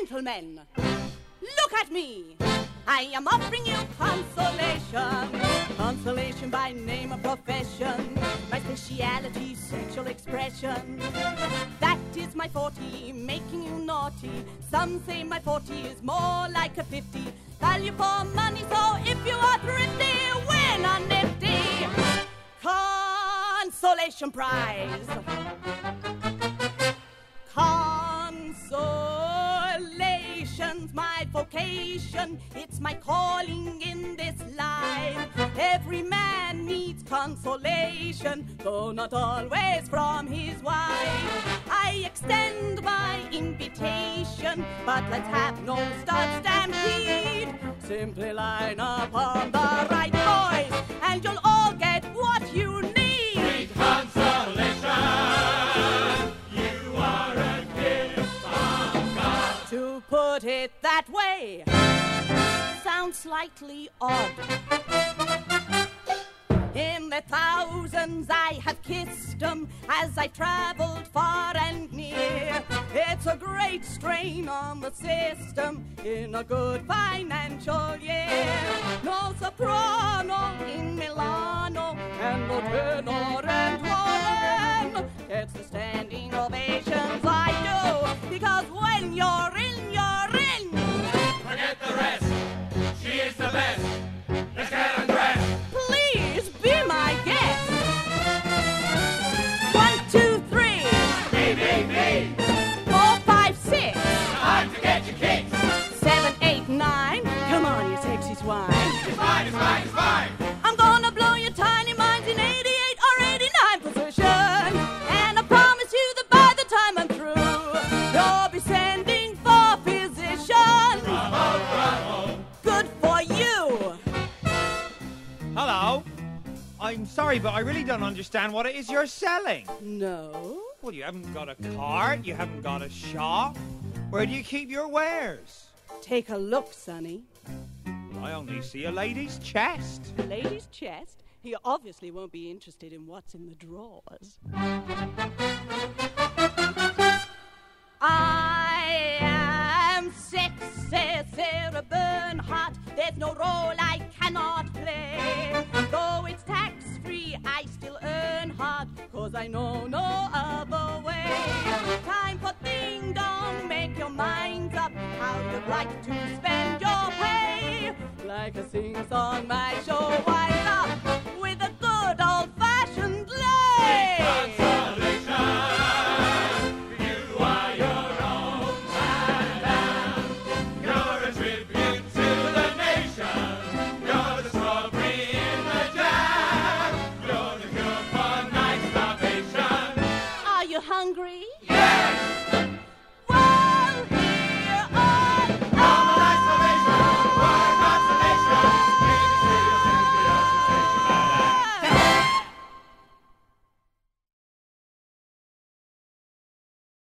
Gentlemen, look at me. I am offering you consolation. Consolation by name or profession. My speciality, sexual expression. That is my 40, making you naughty. Some say my 40 is more like a 50. Value for money, so if you are thrifty, win a nifty consolation prize. It's my calling in this life. Every man needs consolation, though not always from his wife. I extend my invitation, but let's have no stud stampede. Simply line up on the right boys, put it that way, sounds slightly odd. In the thousands I have kissed 'em as I traveled far and near. It's a great strain on the system in a good financial year. No soprano in Milano and no tenor I'm sorry, but I really don't understand what it is you're selling. No. Well, you haven't got a cart, you haven't got a shop. Where do you keep your wares? Take a look, Sonny. I only see a lady's chest. A lady's chest. He obviously won't be interested in what's in the drawers. I know no other way. Time for ding dong, make your minds up. How you'd like to spend your pay. Like a sing song, my show